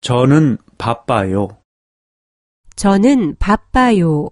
저는 바빠요. 저는 바빠요.